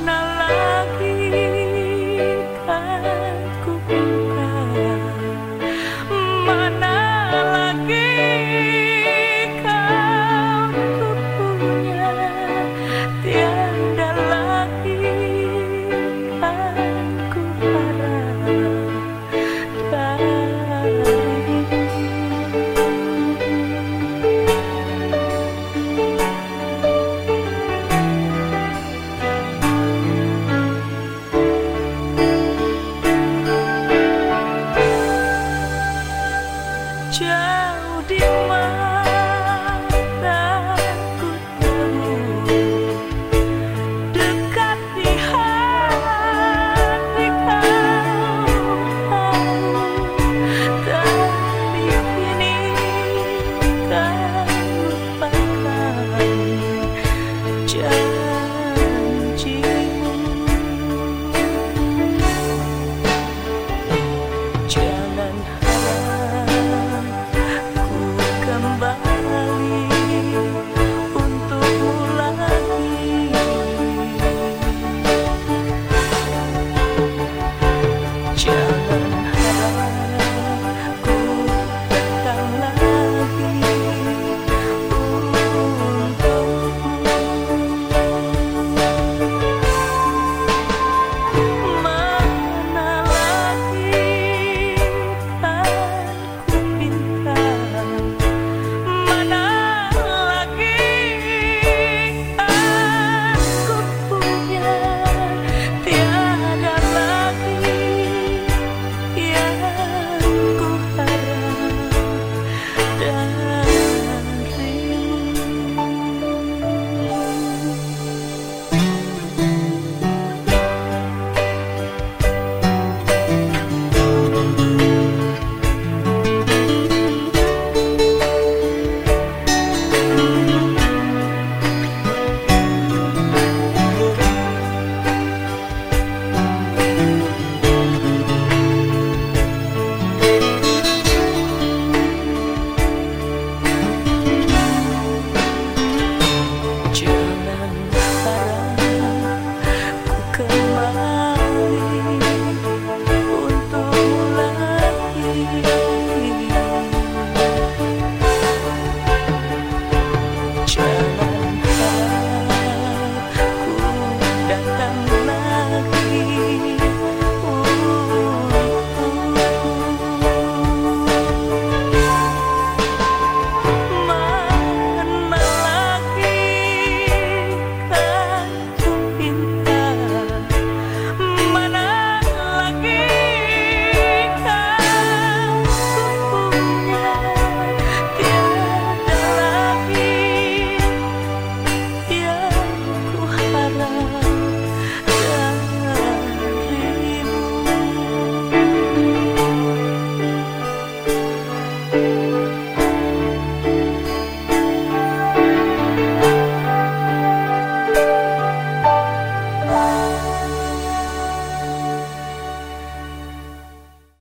manalangin Bye.